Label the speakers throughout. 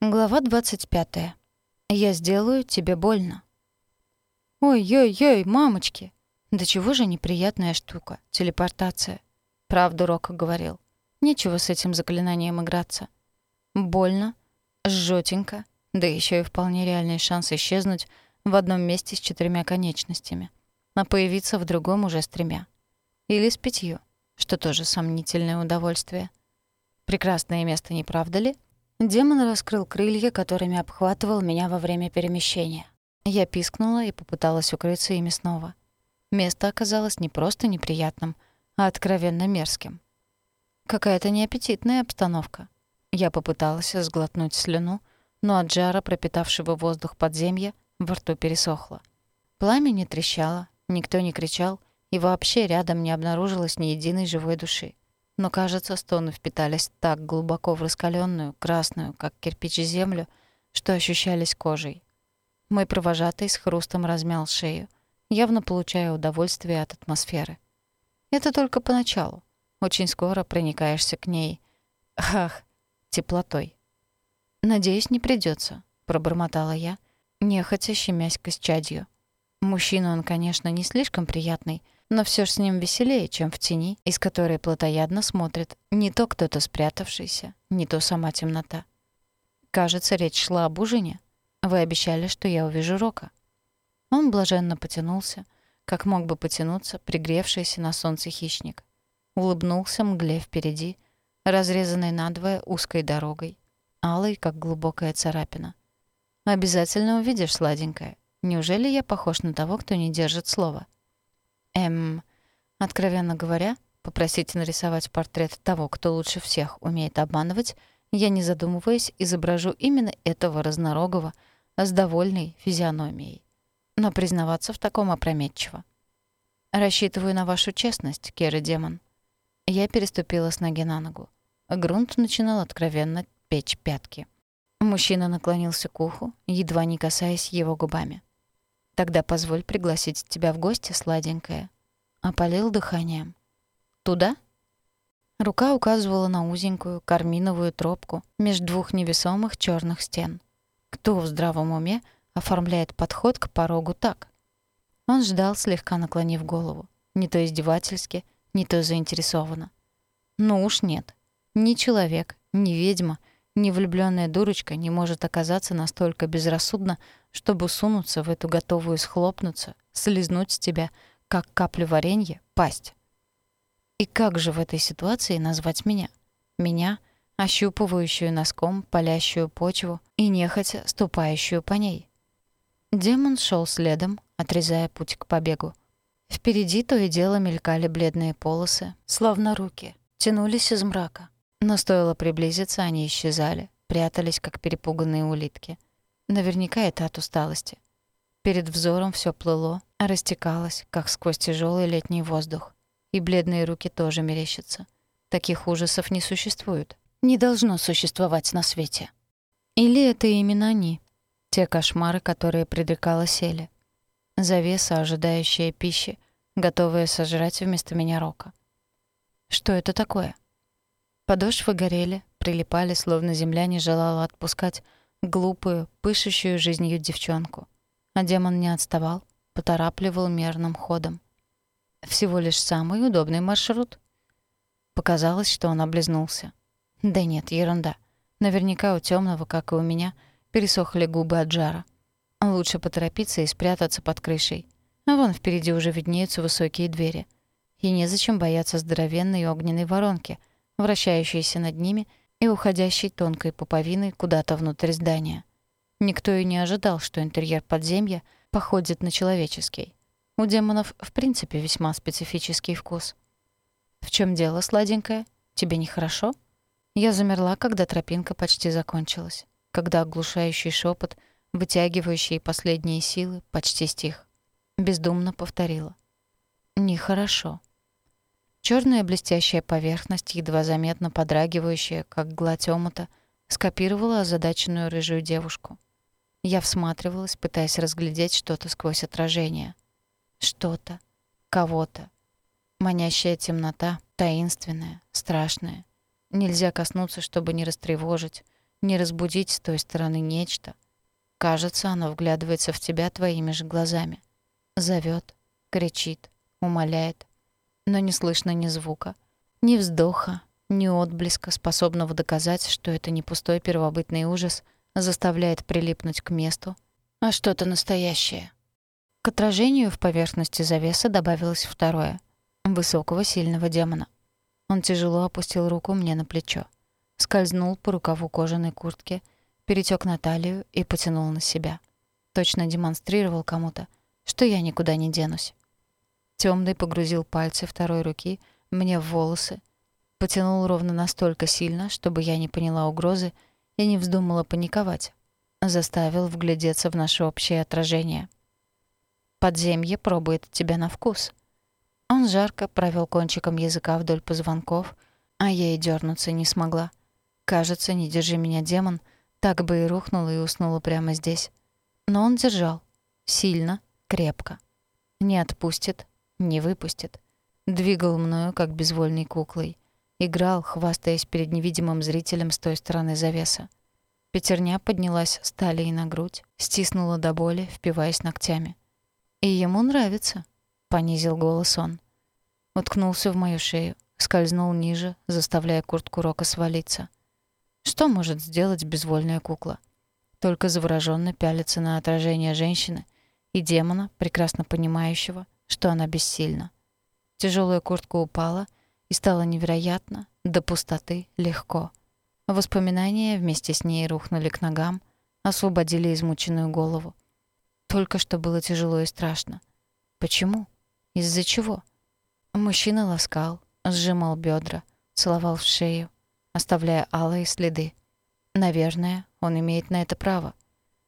Speaker 1: Глава 25. Я сделаю тебе больно. Ой-ой-ой, мамочки. Да чего же неприятная штука телепортация. Правду Рок говорил. Нечего с этим заклинанием играться. Больно, жжётенько, да еще и вполне реальный шанс исчезнуть в одном месте с четырьмя конечностями, а появиться в другом уже с тремя. Или с пятью, что тоже сомнительное удовольствие. Прекрасное место, не правда ли? Демон раскрыл крылья, которыми обхватывал меня во время перемещения. Я пискнула и попыталась укрыться ими снова. Место оказалось не просто неприятным, а откровенно мерзким. Какая-то неаппетитная обстановка. Я попыталась сглотнуть слюну, но от жара, пропитавшего воздух подземья, во рту пересохло. Пламя не трещало, никто не кричал, и вообще рядом не обнаружилось ни единой живой души но, кажется, стоны впитались так глубоко в раскаленную, красную, как кирпич землю, что ощущались кожей. Мой провожатый с хрустом размял шею, явно получая удовольствие от атмосферы. Это только поначалу. Очень скоро проникаешься к ней. Ах, теплотой. «Надеюсь, не придется, пробормотала я, нехотя щемясь к исчадью. Мужчина он, конечно, не слишком приятный, но все ж с ним веселее, чем в тени, из которой плотоядно смотрит не то кто-то спрятавшийся, не то сама темнота. Кажется, речь шла об ужине. Вы обещали, что я увижу Рока. Он блаженно потянулся, как мог бы потянуться пригревшийся на солнце хищник. Улыбнулся мгле впереди, разрезанной надвое узкой дорогой, алой, как глубокая царапина. «Обязательно увидишь, сладенькая. Неужели я похож на того, кто не держит слова?» Эм, откровенно говоря, попросить нарисовать портрет того, кто лучше всех умеет обманывать, я, не задумываясь, изображу именно этого разнорогого с довольной физиономией. Но признаваться в таком опрометчиво. Рассчитываю на вашу честность, Кера Демон. Я переступила с ноги на ногу. Грунт начинал откровенно печь пятки. Мужчина наклонился к уху, едва не касаясь его губами. Тогда позволь пригласить тебя в гости, сладенькая. Опалил дыханием. Туда? Рука указывала на узенькую карминовую тропку между двух невесомых черных стен. Кто в здравом уме оформляет подход к порогу так? Он ждал, слегка наклонив голову. Не то издевательски, не то заинтересованно. Ну уж нет. Ни человек, ни ведьма, ни влюбленная дурочка не может оказаться настолько безрассудно, чтобы сунуться в эту готовую схлопнуться, слизнуть с тебя, как каплю варенья, пасть. И как же в этой ситуации назвать меня? Меня, ощупывающую носком палящую почву и нехотя ступающую по ней. Демон шел следом, отрезая путь к побегу. Впереди то и дело мелькали бледные полосы, словно руки, тянулись из мрака. Но стоило приблизиться, они исчезали, прятались, как перепуганные улитки — Наверняка это от усталости. Перед взором все плыло, растекалось, как сквозь тяжелый летний воздух. И бледные руки тоже мерещатся. Таких ужасов не существует. Не должно существовать на свете. Или это именно они, те кошмары, которые предрекала Селе. Завеса, ожидающая пищи, готовая сожрать вместо меня рока. Что это такое? Подошвы горели, прилипали, словно земля не желала отпускать, глупую, пышущую жизнью девчонку. А демон не отставал, поторапливал мерным ходом. Всего лишь самый удобный маршрут. Показалось, что он облизнулся. Да нет, ерунда. Наверняка у темного, как и у меня, пересохли губы от жара. Лучше поторопиться и спрятаться под крышей. А вон впереди уже виднеются высокие двери. И незачем бояться здоровенной огненной воронки, вращающейся над ними и уходящей тонкой пуповиной куда-то внутрь здания. Никто и не ожидал, что интерьер подземья походит на человеческий. У демонов, в принципе, весьма специфический вкус. «В чем дело, сладенькая? Тебе нехорошо?» Я замерла, когда тропинка почти закончилась, когда оглушающий шепот, вытягивающий последние силы, почти стих. Бездумно повторила. «Нехорошо». Черная блестящая поверхность, едва заметно подрагивающая, как гладь омута, скопировала озадаченную рыжую девушку. Я всматривалась, пытаясь разглядеть что-то сквозь отражение. Что-то. Кого-то. Манящая темнота, таинственная, страшная. Нельзя коснуться, чтобы не растревожить. не разбудить с той стороны нечто. Кажется, оно вглядывается в тебя твоими же глазами. Зовет, кричит, умоляет. Но не слышно ни звука, ни вздоха, ни отблеска, способного доказать, что это не пустой первобытный ужас заставляет прилипнуть к месту, а что-то настоящее. К отражению в поверхности завесы добавилось второе — высокого сильного демона. Он тяжело опустил руку мне на плечо, скользнул по рукаву кожаной куртки, перетек на талию и потянул на себя. Точно демонстрировал кому-то, что я никуда не денусь. Темный погрузил пальцы второй руки мне в волосы, потянул ровно настолько сильно, чтобы я не поняла угрозы и не вздумала паниковать. Заставил вглядеться в наше общее отражение. Подземье пробует тебя на вкус. Он жарко провел кончиком языка вдоль позвонков, а я и дернуться не смогла. Кажется, не держи меня, демон, так бы и рухнула и уснула прямо здесь. Но он держал. Сильно, крепко. Не отпустит, не выпустит. Двигал мною, как безвольной куклой. Играл, хвастаясь перед невидимым зрителем с той стороны завеса. Пятерня поднялась с талии на грудь, стиснула до боли, впиваясь ногтями. «И ему нравится», — понизил голос он. Уткнулся в мою шею, скользнул ниже, заставляя куртку Рока свалиться. Что может сделать безвольная кукла? Только заворожённо пялиться на отражение женщины и демона, прекрасно понимающего, что она бессильна. Тяжелая куртка упала, и стало невероятно, до пустоты, легко. Воспоминания вместе с ней рухнули к ногам, освободили измученную голову. Только что было тяжело и страшно. Почему? Из-за чего? Мужчина ласкал, сжимал бедра, целовал в шею, оставляя алые следы. Наверное, он имеет на это право.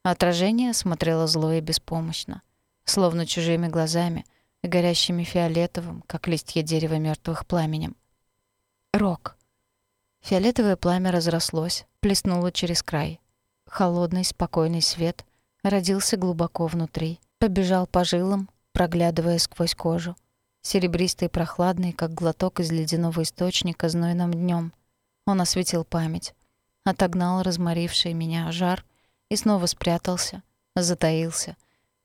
Speaker 1: Отражение смотрело зло и беспомощно, словно чужими глазами, горящими фиолетовым, как листья дерева мертвых пламенем. Рок. Фиолетовое пламя разрослось, плеснуло через край. Холодный, спокойный свет родился глубоко внутри, побежал по жилам, проглядывая сквозь кожу. Серебристый и прохладный, как глоток из ледяного источника знойным днем. Он осветил память, отогнал разморивший меня жар и снова спрятался, затаился,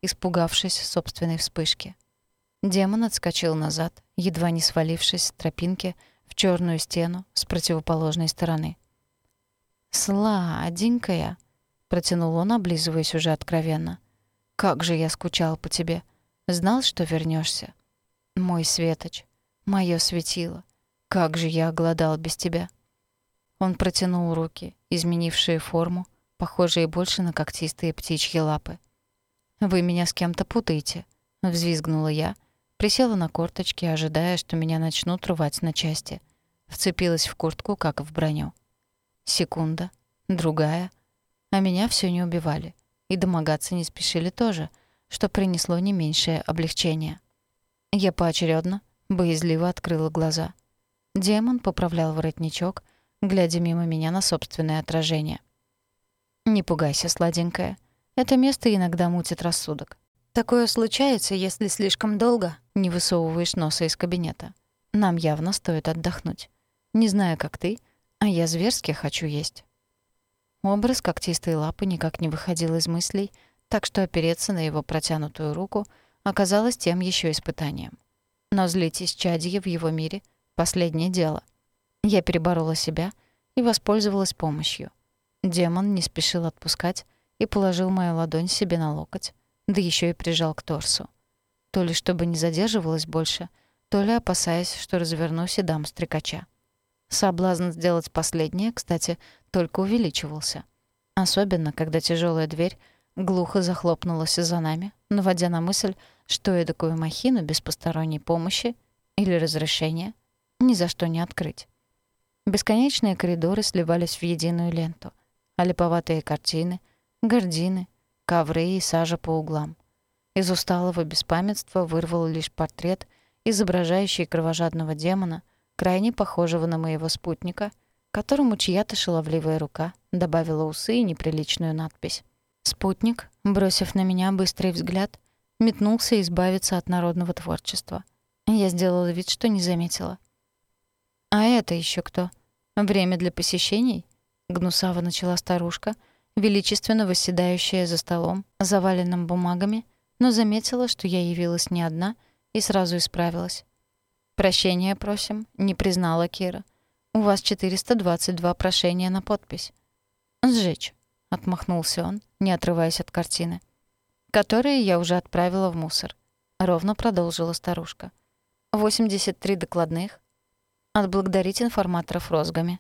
Speaker 1: испугавшись собственной вспышки. Демон отскочил назад, едва не свалившись с тропинки в черную стену с противоположной стороны. «Сладенькая!» — протянул он, облизываясь уже откровенно. «Как же я скучал по тебе! Знал, что вернешься. Мой светоч, моё светило, как же я оголодал без тебя!» Он протянул руки, изменившие форму, похожие больше на когтистые птичьи лапы. «Вы меня с кем-то путаете», — взвизгнула я, присела на корточки, ожидая, что меня начнут рвать на части. Вцепилась в куртку, как в броню. Секунда, другая, а меня все не убивали. И домогаться не спешили тоже, что принесло не меньшее облегчение. Я поочередно, боязливо открыла глаза. Демон поправлял воротничок, глядя мимо меня на собственное отражение. «Не пугайся, сладенькая. Это место иногда мутит рассудок. Такое случается, если слишком долго не высовываешь носа из кабинета. Нам явно стоит отдохнуть. Не знаю, как ты, а я зверски хочу есть». Образ когтистой лапы никак не выходил из мыслей, так что опереться на его протянутую руку оказалось тем еще испытанием. Но злить исчадье в его мире — последнее дело. Я переборола себя и воспользовалась помощью. Демон не спешил отпускать и положил мою ладонь себе на локоть, да еще и прижал к торсу. То ли чтобы не задерживалась больше, то ли опасаясь, что развернусь и дам стрекача. Соблазн сделать последнее, кстати, только увеличивался. Особенно, когда тяжелая дверь глухо захлопнулась за нами, наводя на мысль, что эдакую махину без посторонней помощи или разрешения ни за что не открыть. Бесконечные коридоры сливались в единую ленту, а липоватые картины, гардины, ковры и сажа по углам. Из усталого беспамятства вырвал лишь портрет, изображающий кровожадного демона, крайне похожего на моего спутника, которому чья-то шаловливая рука добавила усы и неприличную надпись. Спутник, бросив на меня быстрый взгляд, метнулся избавиться от народного творчества. Я сделала вид, что не заметила. «А это еще кто? Время для посещений?» Гнусаво начала старушка, величественно восседающая за столом, заваленным бумагами, но заметила, что я явилась не одна, и сразу исправилась. «Прощения просим», — не признала Кира. «У вас 422 прошения на подпись». «Сжечь», — отмахнулся он, не отрываясь от картины. «Которые я уже отправила в мусор», — ровно продолжила старушка. «83 докладных. Отблагодарить информаторов розгами,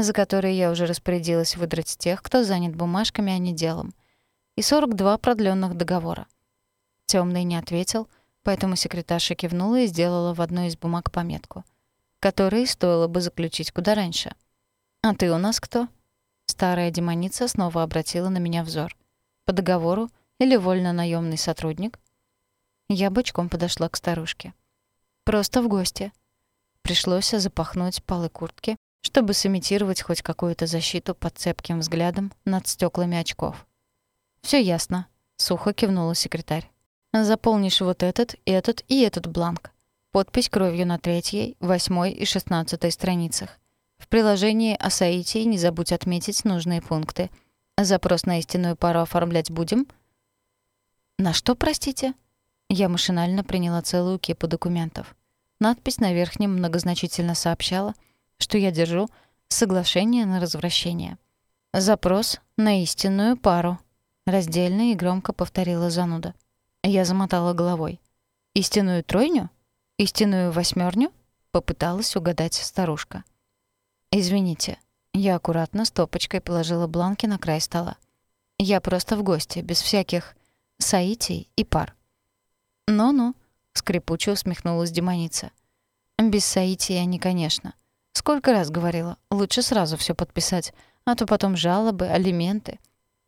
Speaker 1: за которые я уже распорядилась выдрать тех, кто занят бумажками, а не делом. И 42 продлённых договора. Тёмный не ответил, поэтому секретарша кивнула и сделала в одной из бумаг пометку, которые стоило бы заключить куда раньше. «А ты у нас кто?» Старая демоница снова обратила на меня взор. «По договору или вольно наемный сотрудник?» Я бочком подошла к старушке. «Просто в гости». Пришлось запахнуть полы куртки, чтобы сымитировать хоть какую-то защиту под цепким взглядом над стеклами очков. Все ясно», — сухо кивнула секретарь. Заполнишь вот этот, этот и этот бланк. Подпись кровью на третьей, восьмой и шестнадцатой страницах. В приложении о Саитии не забудь отметить нужные пункты. Запрос на истинную пару оформлять будем? На что, простите? Я машинально приняла целую кипу документов. Надпись на верхнем многозначительно сообщала, что я держу соглашение на развращение. Запрос на истинную пару. Раздельно и громко повторила зануда. Я замотала головой. «Истинную тройню? Истинную восьмерню? попыталась угадать старушка. «Извините». Я аккуратно стопочкой положила бланки на край стола. «Я просто в гости, без всяких саитий и пар». «Ну-ну», — скрипуче усмехнулась демоница. «Без саитии они, конечно. Сколько раз говорила, лучше сразу все подписать, а то потом жалобы, алименты.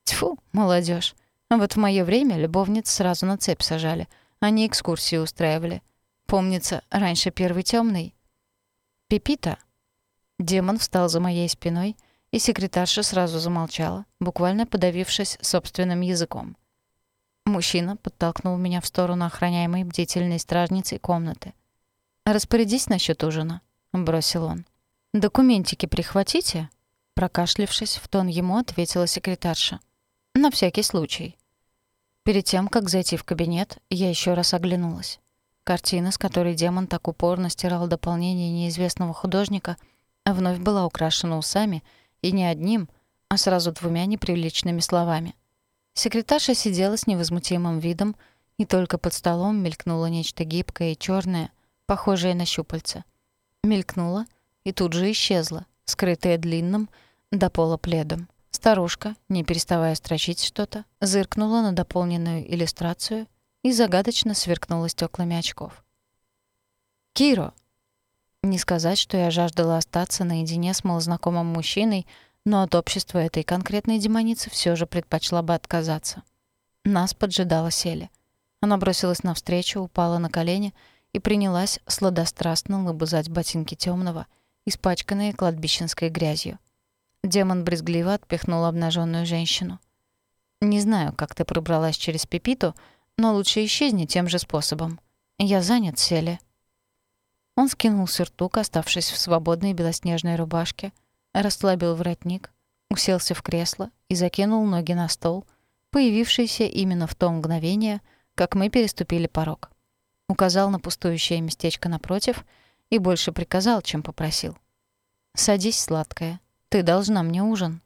Speaker 1: Тьфу, молодежь. Вот в моё время любовниц сразу на цепь сажали. Они экскурсии устраивали. Помнится, раньше первый тёмный. «Пепита». Демон встал за моей спиной, и секретарша сразу замолчала, буквально подавившись собственным языком. Мужчина подтолкнул меня в сторону охраняемой бдительной стражницей комнаты. «Распорядись насчёт ужина», — бросил он. «Документики прихватите?» Прокашлившись, в тон ему ответила секретарша. На всякий случай. Перед тем, как зайти в кабинет, я еще раз оглянулась. Картина, с которой демон так упорно стирал дополнение неизвестного художника, вновь была украшена усами, и не одним, а сразу двумя неприличными словами. Секретарша сидела с невозмутимым видом, и только под столом мелькнуло нечто гибкое и черное, похожее на щупальце. Мелькнуло и тут же исчезло, скрытое длинным до пола пледом. Старушка, не переставая строчить что-то, зыркнула на дополненную иллюстрацию и загадочно сверкнула стеклами очков. «Киро!» Не сказать, что я жаждала остаться наедине с малознакомым мужчиной, но от общества этой конкретной демоницы все же предпочла бы отказаться. Нас поджидала Селя. Она бросилась навстречу, упала на колени и принялась сладострастно лобызать ботинки темного, испачканные кладбищенской грязью. Демон брезгливо отпихнул обнаженную женщину. «Не знаю, как ты пробралась через Пепиту, но лучше исчезни тем же способом. Я занят, Селе». Он скинул сюртук, оставшись в свободной белоснежной рубашке, расслабил воротник, уселся в кресло и закинул ноги на стол, появившийся именно в то мгновение, как мы переступили порог. Указал на пустующее местечко напротив и больше приказал, чем попросил. «Садись, сладкая, ты должна мне ужин».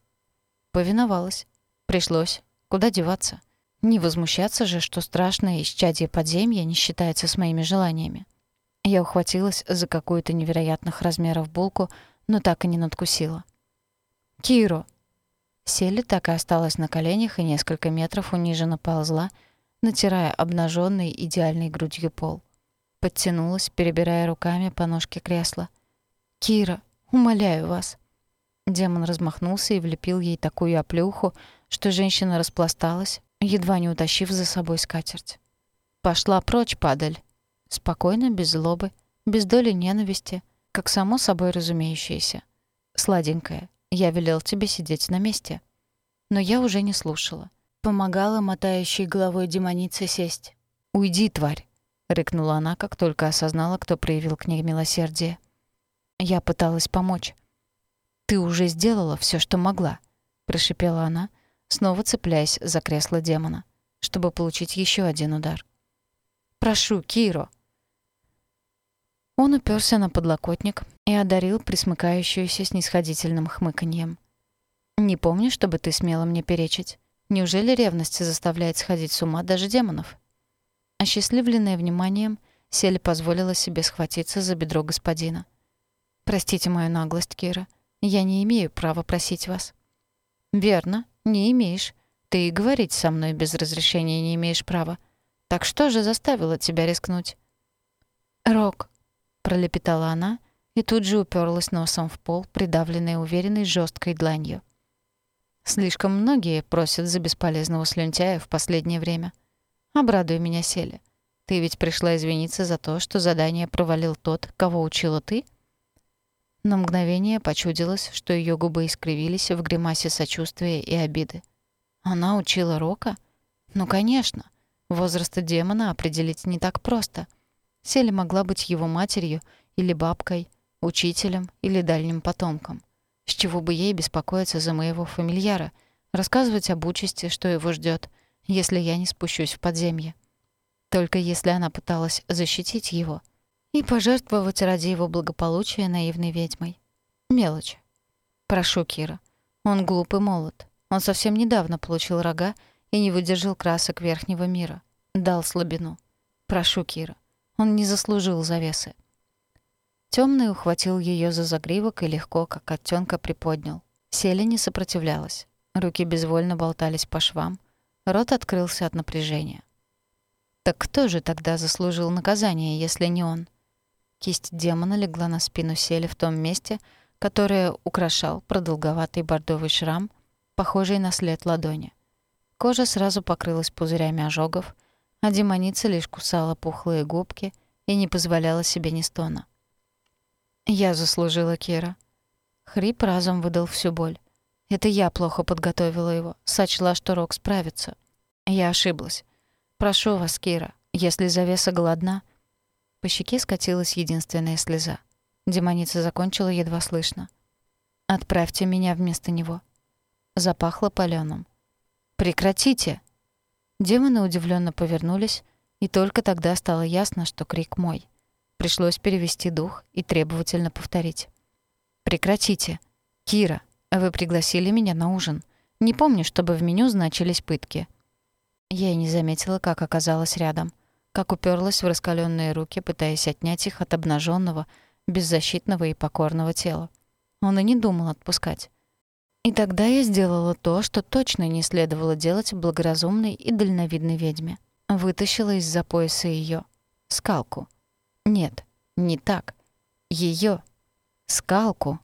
Speaker 1: Повиновалась. Пришлось. Куда деваться? Не возмущаться же, что страшное исчадие подземья не считается с моими желаниями. Я ухватилась за какую-то невероятных размеров булку, но так и не надкусила. «Киро!» Селли так и осталась на коленях и несколько метров униженно ползла, натирая обнаженный идеальной грудью пол. Подтянулась, перебирая руками по ножке кресла. «Кира, умоляю вас!» Демон размахнулся и влепил ей такую оплеуху, что женщина распласталась, едва не утащив за собой скатерть. «Пошла прочь, падаль!» Спокойно, без злобы, без доли ненависти, как само собой разумеющееся. «Сладенькая, я велел тебе сидеть на месте». Но я уже не слушала. Помогала мотающей головой демонице сесть. «Уйди, тварь!» — рыкнула она, как только осознала, кто проявил к ней милосердие. Я пыталась помочь. «Ты уже сделала все, что могла», — прошипела она, снова цепляясь за кресло демона, чтобы получить еще один удар. «Прошу, Киро!» Он уперся на подлокотник и одарил присмыкающуюся снисходительным хмыканьем. «Не помню, чтобы ты смела мне перечить. Неужели ревность заставляет сходить с ума даже демонов?» Осчастливленная вниманием, Сель позволила себе схватиться за бедро господина. «Простите мою наглость, Кира. Я не имею права просить вас». «Верно, не имеешь. Ты и говорить со мной без разрешения не имеешь права. Так что же заставило тебя рискнуть?» «Рок», — пролепетала она и тут же уперлась носом в пол, придавленная уверенной жесткой дланью. Слишком многие просят за бесполезного слюнтяя в последнее время. Обрадуй меня, Селя. Ты ведь пришла извиниться за то, что задание провалил тот, кого учила ты?» На мгновение почудилось, что ее губы искривились в гримасе сочувствия и обиды. Она учила Рока? Ну, конечно. Возраст демона определить не так просто. Селя могла быть его матерью или бабкой, учителем или дальним потомком. С чего бы ей беспокоиться за моего фамильяра, рассказывать об участи, что его ждет, если я не спущусь в подземье. Только если она пыталась защитить его и пожертвовать ради его благополучия наивной ведьмой. Мелочь. Прошу, Кира. Он глуп и молод. Он совсем недавно получил рога и не выдержал красок верхнего мира. Дал слабину. Прошу, Кира. Он не заслужил завесы. Темный ухватил ее за загривок и легко, как котенка, приподнял. Селя не сопротивлялась. Руки безвольно болтались по швам. Рот открылся от напряжения. Так кто же тогда заслужил наказание, если не он? Кисть демона легла на спину Сели в том месте, которое украшал продолговатый бордовый шрам, похожий на след ладони. Кожа сразу покрылась пузырями ожогов, а демоница лишь кусала пухлые губки и не позволяла себе ни стона. «Я заслужила Кира». Хрип разом выдал всю боль. Это я плохо подготовила его, сочла, что Рок справится. Я ошиблась. Прошу вас, Кира, если завеса голодна... По щеке скатилась единственная слеза. Демоница закончила едва слышно. «Отправьте меня вместо него». Запахло палёным. «Прекратите!» Демоны удивленно повернулись, и только тогда стало ясно, что крик мой — Пришлось перевести дух и требовательно повторить. «Прекратите. Кира, вы пригласили меня на ужин. Не помню, чтобы в меню значились пытки». Я и не заметила, как оказалась рядом, как уперлась в раскаленные руки, пытаясь отнять их от обнаженного, беззащитного и покорного тела. Он и не думал отпускать. И тогда я сделала то, что точно не следовало делать благоразумной и дальновидной ведьме. Вытащила из-за пояса ее скалку — нет, не так. Ее скалку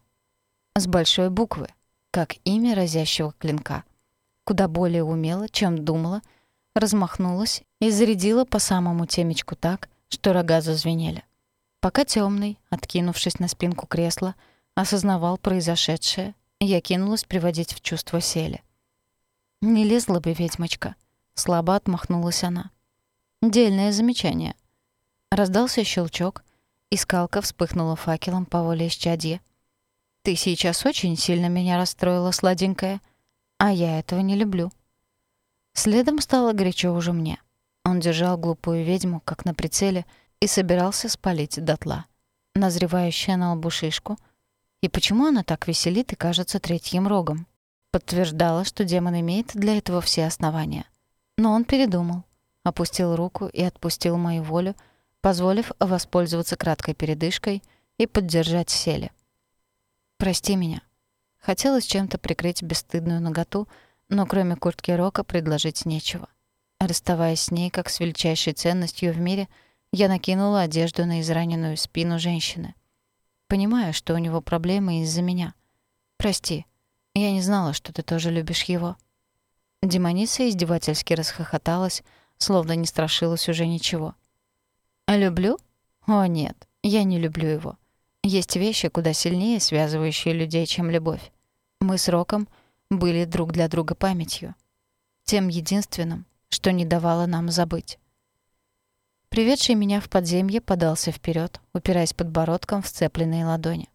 Speaker 1: с большой буквы, как имя разящего клинка. Куда более умело, чем думала, размахнулась и зарядила по самому темечку так, что рога зазвенели. Пока темный, откинувшись на спинку кресла, осознавал произошедшее, я кинулась приводить в чувство сели. «Не лезла бы ведьмочка», — слабо отмахнулась она. «Дельное замечание. Раздался щелчок, и скалка вспыхнула факелом по воле исчадья. «Ты сейчас очень сильно меня расстроила, сладенькая, а я этого не люблю». Следом стало горячо уже мне. Он держал глупую ведьму, как на прицеле, и собирался спалить дотла. Назревающая на лбу шишку. И почему она так веселит и кажется третьим рогом? Подтверждала, что демон имеет для этого все основания. Но он передумал, опустил руку и отпустил мою волю, позволив воспользоваться краткой передышкой и поддержать Селе. «Прости меня». Хотелось чем-то прикрыть бесстыдную наготу, но кроме куртки Рока предложить нечего. Расставаясь с ней, как с величайшей ценностью в мире, я накинула одежду на израненную спину женщины. Понимаю, что у него проблемы из-за меня. Прости, я не знала, что ты тоже любишь его. Демоница издевательски расхохоталась, словно не страшилась уже ничего. Люблю? О, нет, я не люблю его. Есть вещи куда сильнее связывающие людей, чем любовь. Мы с Роком были друг для друга памятью. Тем единственным, что не давало нам забыть. Приведший меня в подземье подался вперед, упираясь подбородком в сцепленные ладони.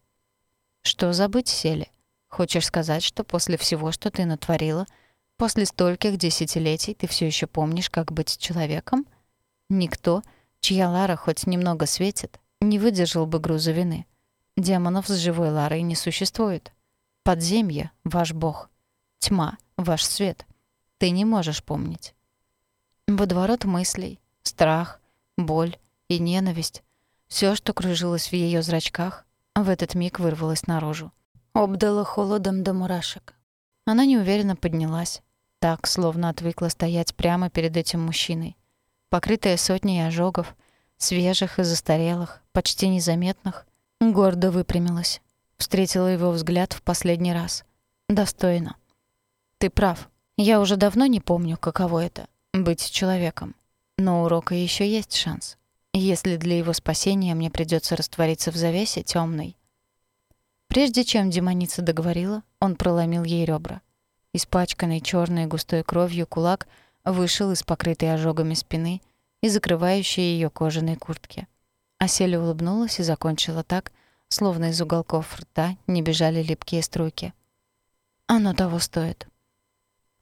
Speaker 1: Что забыть сели? Хочешь сказать, что после всего, что ты натворила, после стольких десятилетий ты все еще помнишь, как быть человеком? Никто, чья Лара хоть немного светит, не выдержал бы груза вины. Демонов с живой Ларой не существует. Подземье — ваш бог. Тьма — ваш свет. Ты не можешь помнить. Водоворот мыслей, страх, боль и ненависть — все, что кружилось в ее зрачках, в этот миг вырвалось наружу. Обдало холодом до мурашек. Она неуверенно поднялась, так, словно отвыкла стоять прямо перед этим мужчиной. Покрытая сотней ожогов, свежих и застарелых, почти незаметных, гордо выпрямилась. Встретила его взгляд в последний раз. Достойно. «Ты прав. Я уже давно не помню, каково это — быть человеком. Но у Рока еще есть шанс. Если для его спасения мне придется раствориться в завесе темной, Прежде чем демоница договорила, он проломил ей ребра. Испачканный черной густой кровью кулак вышел из покрытой ожогами спины и закрывающей ее кожаной куртки. Аселя улыбнулась и закончила так, словно из уголков рта не бежали липкие струйки. «Оно того стоит».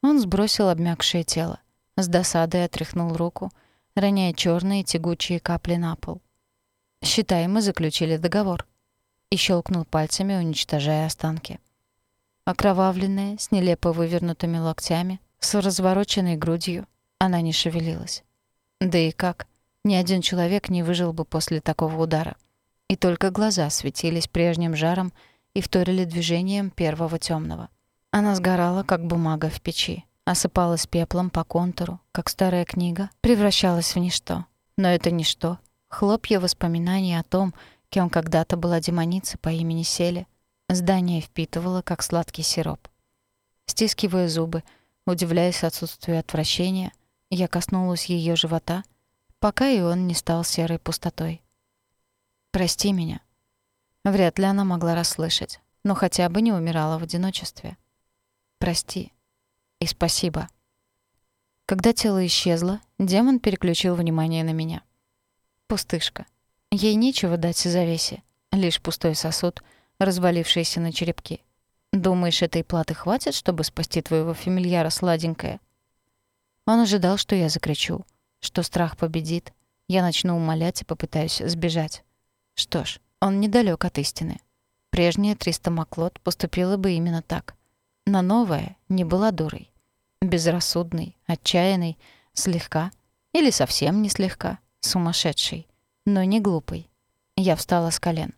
Speaker 1: Он сбросил обмякшее тело, с досадой отряхнул руку, роняя черные тягучие капли на пол. «Считай, мы заключили договор» и щелкнул пальцами, уничтожая останки. Окровавленная, с нелепо вывернутыми локтями, с развороченной грудью, она не шевелилась. Да и как? Ни один человек не выжил бы после такого удара. И только глаза светились прежним жаром и вторили движением первого темного. Она сгорала, как бумага в печи, осыпалась пеплом по контуру, как старая книга, превращалась в ничто. Но это ничто — хлопья воспоминаний о том, кем когда-то была демоница по имени Селе, здание впитывало, как сладкий сироп. Стискивая зубы, удивляясь отсутствию отвращения, я коснулась ее живота, пока и он не стал серой пустотой. «Прости меня». Вряд ли она могла расслышать, но хотя бы не умирала в одиночестве. «Прости. И спасибо». Когда тело исчезло, демон переключил внимание на меня. «Пустышка. Ей нечего дать завесе, лишь пустой сосуд, развалившийся на черепки. Думаешь, этой платы хватит, чтобы спасти твоего фамильяра сладенькое? Он ожидал, что я закричу, что страх победит, я начну умолять и попытаюсь сбежать. Что ж, он недалек от истины. Прежняя Триста Маклот поступила бы именно так. Но новая не была дурой. Безрассудной, отчаянной, слегка или совсем не слегка, сумасшедшей но не глупый. Я встала с колен.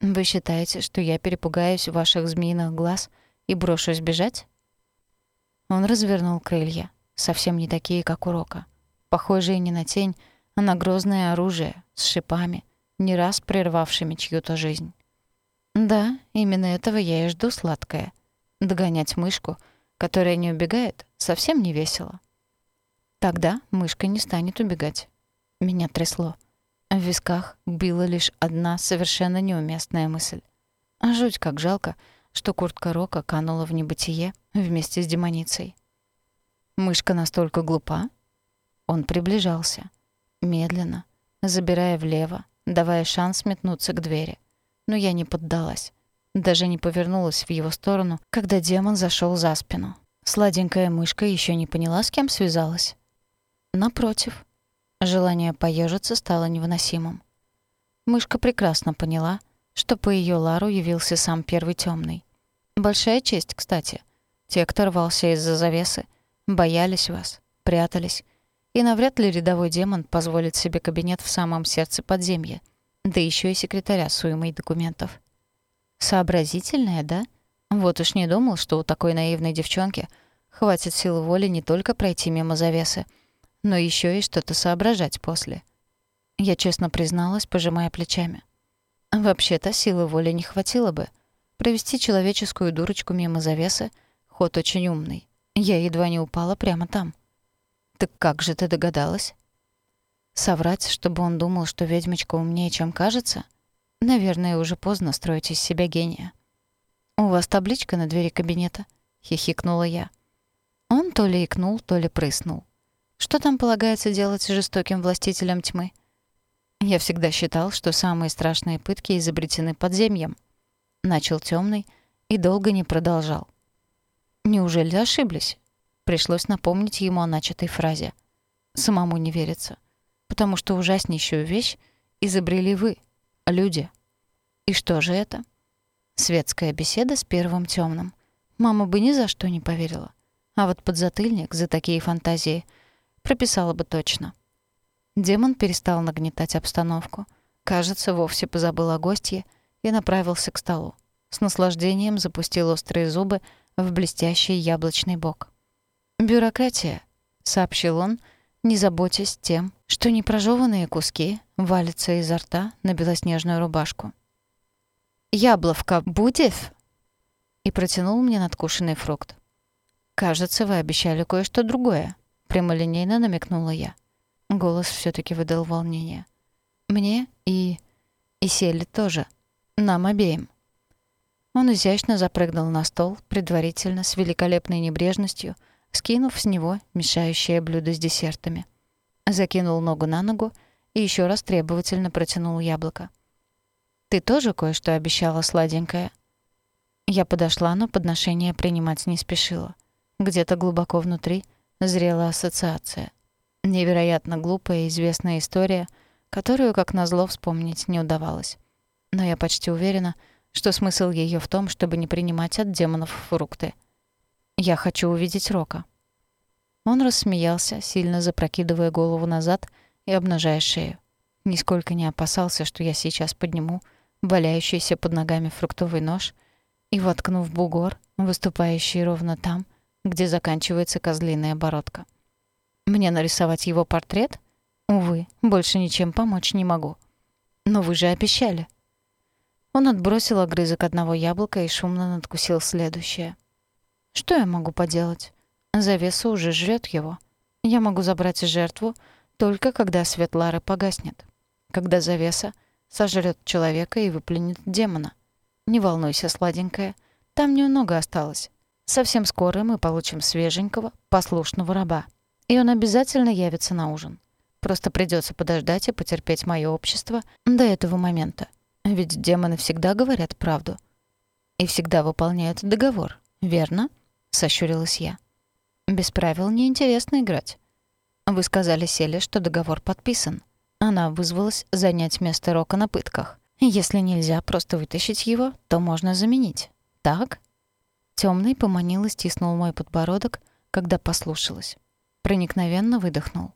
Speaker 1: «Вы считаете, что я перепугаюсь ваших змеиных глаз и брошусь бежать?» Он развернул крылья, совсем не такие, как у Рока. Похожие не на тень, а на грозное оружие с шипами, не раз прервавшими чью-то жизнь. Да, именно этого я и жду, сладкое. Догонять мышку, которая не убегает, совсем не весело. Тогда мышка не станет убегать. Меня трясло. В висках била лишь одна совершенно неуместная мысль. А жуть как жалко, что куртка Рока канула в небытие вместе с демоницей. Мышка настолько глупа? Он приближался. Медленно, забирая влево, давая шанс метнуться к двери. Но я не поддалась. Даже не повернулась в его сторону, когда демон зашел за спину. Сладенькая мышка еще не поняла, с кем связалась. Напротив, Желание поежиться стало невыносимым. Мышка прекрасно поняла, что по ее Лару явился сам первый темный. Большая честь, кстати. Те, кто рвался из-за завесы, боялись вас, прятались. И навряд ли рядовой демон позволит себе кабинет в самом сердце подземья, да еще и секретаря с уймой документов. Сообразительная, да? Вот уж не думал, что у такой наивной девчонки хватит силы воли не только пройти мимо завесы, но еще и что-то соображать после. Я честно призналась, пожимая плечами. Вообще-то силы воли не хватило бы. Провести человеческую дурочку мимо завесы — ход очень умный. Я едва не упала прямо там. «Так как же ты догадалась?» Соврать, чтобы он думал, что ведьмочка умнее, чем кажется? Наверное, уже поздно строить из себя гения. «У вас табличка на двери кабинета?» — хихикнула я. Он то ли икнул, то ли прыснул. Что там полагается делать жестоким властителям тьмы? Я всегда считал, что самые страшные пытки изобретены подземьем. Начал темный, и долго не продолжал. «Неужели ошиблись?» Пришлось напомнить ему о начатой фразе. Самому не верится. Потому что ужаснейшую вещь изобрели вы, люди. И что же это? Светская беседа с первым темным. Мама бы ни за что не поверила. А вот подзатыльник за такие фантазии прописала бы точно. Демон перестал нагнетать обстановку. Кажется, вовсе позабыл о гостье и направился к столу. С наслаждением запустил острые зубы в блестящий яблочный бок. «Бюрократия», — сообщил он, не заботясь тем, что непрожеванные куски валятся изо рта на белоснежную рубашку. «Ябловка будет?» И протянул мне надкушенный фрукт. «Кажется, вы обещали кое-что другое», — прямолинейно намекнула я. Голос все таки выдал волнение. «Мне и... и Селли тоже. Нам обеим». Он изящно запрыгнул на стол, предварительно, с великолепной небрежностью, скинув с него мешающее блюдо с десертами. Закинул ногу на ногу и еще раз требовательно протянул яблоко. «Ты тоже кое-что обещала, сладенькая?» Я подошла, но подношение принимать не спешила. Где-то глубоко внутри зрела ассоциация. Невероятно глупая и известная история, которую, как назло, вспомнить не удавалось. Но я почти уверена, что смысл ее в том, чтобы не принимать от демонов фрукты — я хочу увидеть Рока». Он рассмеялся, сильно запрокидывая голову назад и обнажая шею. Нисколько не опасался, что я сейчас подниму валяющийся под ногами фруктовый нож и воткну в бугор, выступающий ровно там, где заканчивается козлиная бородка. Мне нарисовать его портрет? Увы, больше ничем помочь не могу. Но вы же обещали. Он отбросил огрызок одного яблока и шумно надкусил следующее — что я могу поделать? Завеса уже жрет его. Я могу забрать жертву только когда свет Лары погаснет. Когда завеса сожрет человека и выплюнет демона. Не волнуйся, сладенькая, там немного осталось. Совсем скоро мы получим свеженького, послушного раба. И он обязательно явится на ужин. Просто придется подождать и потерпеть мое общество до этого момента. Ведь демоны всегда говорят правду. И всегда выполняют договор, верно? Сощурилась я. Без правил неинтересно играть. Вы сказали Селе, что договор подписан. Она вызвалась занять место Рока на пытках. Если нельзя просто вытащить его, то можно заменить. Так? Темный поманил и стиснул мой подбородок, когда послушалась. Проникновенно выдохнул.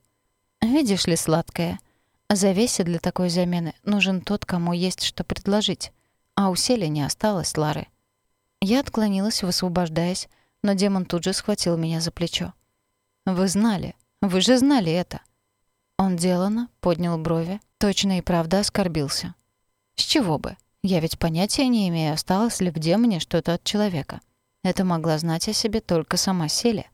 Speaker 1: «Видишь ли, сладкое, завесе для такой замены нужен тот, кому есть что предложить. А у Сели не осталось Лары». Я отклонилась, высвобождаясь, но демон тут же схватил меня за плечо. «Вы знали, вы же знали это!» Он делано поднял брови, точно и правда оскорбился. «С чего бы? Я ведь понятия не имею, осталось ли в демоне что-то от человека. Это могла знать о себе только сама Селия.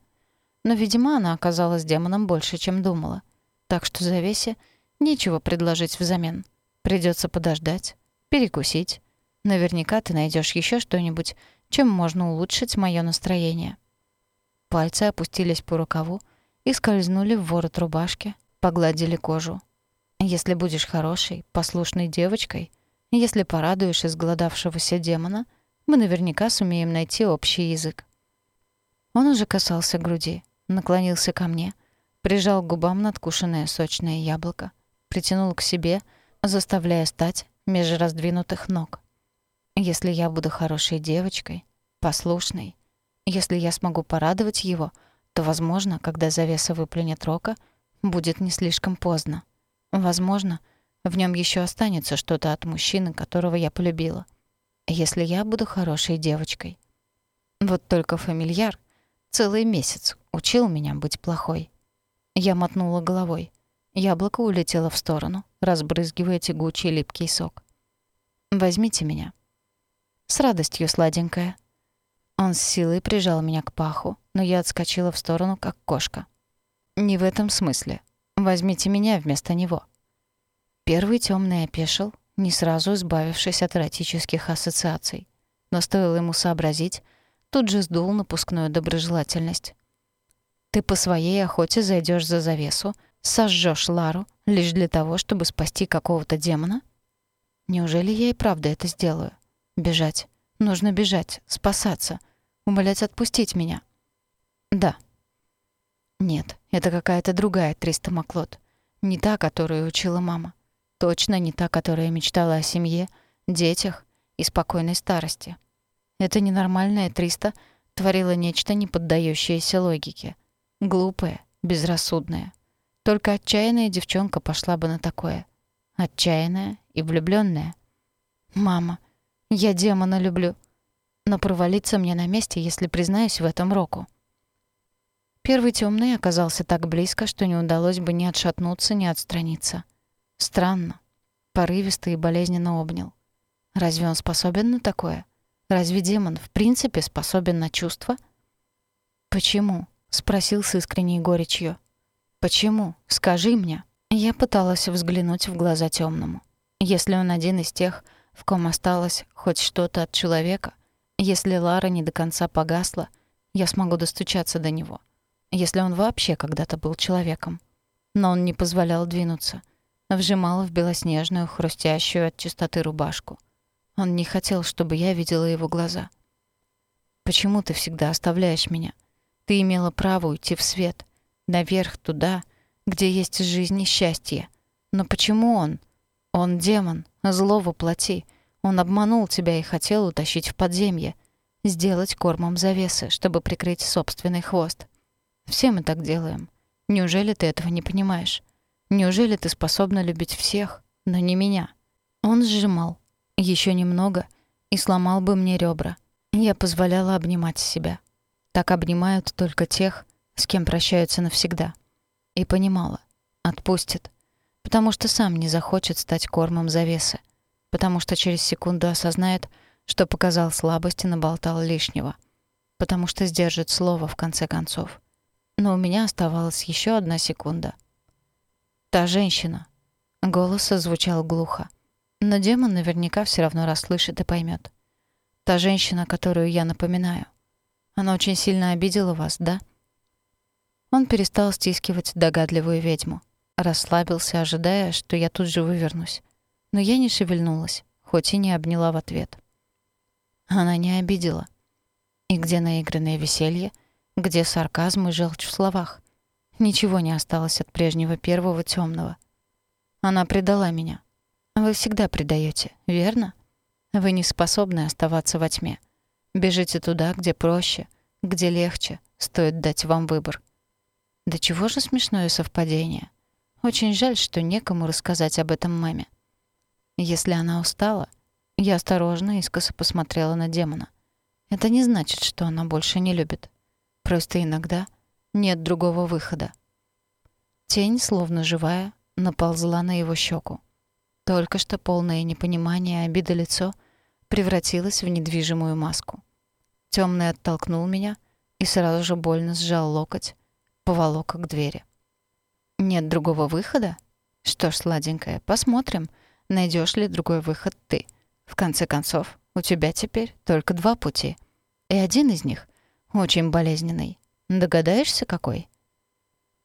Speaker 1: Но, видимо, она оказалась демоном больше, чем думала. Так что завесе нечего предложить взамен. Придется подождать, перекусить. Наверняка ты найдешь еще что-нибудь, чем можно улучшить моё настроение. Пальцы опустились по рукаву и скользнули в ворот рубашки, погладили кожу. Если будешь хорошей, послушной девочкой, если порадуешь изголодавшегося демона, мы наверняка сумеем найти общий язык. Он уже касался груди, наклонился ко мне, прижал к губам надкушенное сочное яблоко, притянул к себе, заставляя стать меж раздвинутых ног. Если я буду хорошей девочкой, послушной, если я смогу порадовать его, то, возможно, когда завеса выплюнет Рока, будет не слишком поздно. Возможно, в нем еще останется что-то от мужчины, которого я полюбила. Если я буду хорошей девочкой. Вот только фамильяр целый месяц учил меня быть плохой. Я мотнула головой. Яблоко улетело в сторону, разбрызгивая тягучий липкий сок. «Возьмите меня», с радостью, сладенькая. Он с силой прижал меня к паху, но я отскочила в сторону, как кошка. Не в этом смысле. Возьмите меня вместо него. Первый темный опешил, не сразу избавившись от эротических ассоциаций. Но стоило ему сообразить, тут же сдул напускную доброжелательность. Ты по своей охоте зайдешь за завесу, сожжешь Лару лишь для того, чтобы спасти какого-то демона? Неужели я и правда это сделаю? Бежать. Нужно бежать, спасаться, умолять отпустить меня. Да. Нет, это какая-то другая Триста Маклот. Не та, которую учила мама. Точно не та, которая мечтала о семье, детях и спокойной старости. Это ненормальная Триста творила нечто, не поддающееся логике. Глупое, безрассудное. Только отчаянная девчонка пошла бы на такое. Отчаянная и влюбленная. «Мама, я демона люблю», но провалиться мне на месте, если признаюсь в этом Року. Первый темный оказался так близко, что не удалось бы ни отшатнуться, ни отстраниться. Странно. Порывисто и болезненно обнял. Разве он способен на такое? Разве демон в принципе способен на чувства? «Почему?» — спросил с искренней горечью. «Почему? Скажи мне». Я пыталась взглянуть в глаза темному. Если он один из тех, в ком осталось хоть что-то от человека, если Лара не до конца погасла, я смогу достучаться до него. Если он вообще когда-то был человеком. Но он не позволял двинуться. Вжимал в белоснежную, хрустящую от чистоты рубашку. Он не хотел, чтобы я видела его глаза. «Почему ты всегда оставляешь меня? Ты имела право уйти в свет, наверх, туда, где есть жизнь и счастье. Но почему он? Он демон, зло воплоти. Он обманул тебя и хотел утащить в подземье, сделать кормом завесы, чтобы прикрыть собственный хвост. Все мы так делаем. Неужели ты этого не понимаешь? Неужели ты способна любить всех, но не меня? Он сжимал. еще немного, и сломал бы мне ребра. Я позволяла обнимать себя. Так обнимают только тех, с кем прощаются навсегда. И понимала. Отпустит. Потому что сам не захочет стать кормом завесы потому что через секунду осознает, что показал слабость и наболтал лишнего, потому что сдержит слово в конце концов. Но у меня оставалась еще одна секунда. «Та женщина». Голос звучал глухо. Но демон наверняка все равно расслышит и поймет. «Та женщина, которую я напоминаю. Она очень сильно обидела вас, да?» Он перестал стискивать догадливую ведьму. Расслабился, ожидая, что я тут же вывернусь но я не шевельнулась, хоть и не обняла в ответ. Она не обидела. И где наигранное веселье, где сарказм и желчь в словах? Ничего не осталось от прежнего первого темного. Она предала меня. Вы всегда предаете, верно? Вы не способны оставаться во тьме. Бежите туда, где проще, где легче, стоит дать вам выбор. Да чего же смешное совпадение. Очень жаль, что некому рассказать об этом маме. Если она устала, я осторожно искоса посмотрела на демона. Это не значит, что она больше не любит. Просто иногда нет другого выхода. Тень, словно живая, наползла на его щеку. Только что полное непонимание и обида лицо превратилось в недвижимую маску. Темный оттолкнул меня и сразу же больно сжал локоть, поволок к двери. «Нет другого выхода? Что ж, сладенькая, посмотрим, найдешь ли другой выход ты. В конце концов, у тебя теперь только два пути. И один из них очень болезненный. Догадаешься, какой?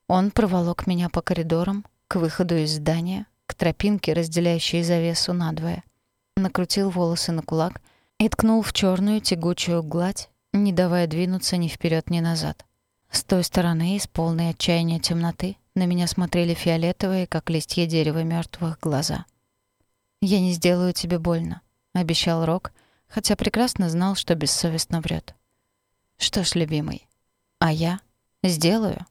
Speaker 1: Он проволок меня по коридорам, к выходу из здания, к тропинке, разделяющей завесу надвое. Накрутил волосы на кулак и ткнул в черную тягучую гладь, не давая двинуться ни вперед, ни назад. С той стороны, из полной отчаяния темноты, на меня смотрели фиолетовые, как листья дерева мертвых глаза. «Я не сделаю тебе больно», — обещал Рок, хотя прекрасно знал, что бессовестно врет. «Что ж, любимый, а я сделаю».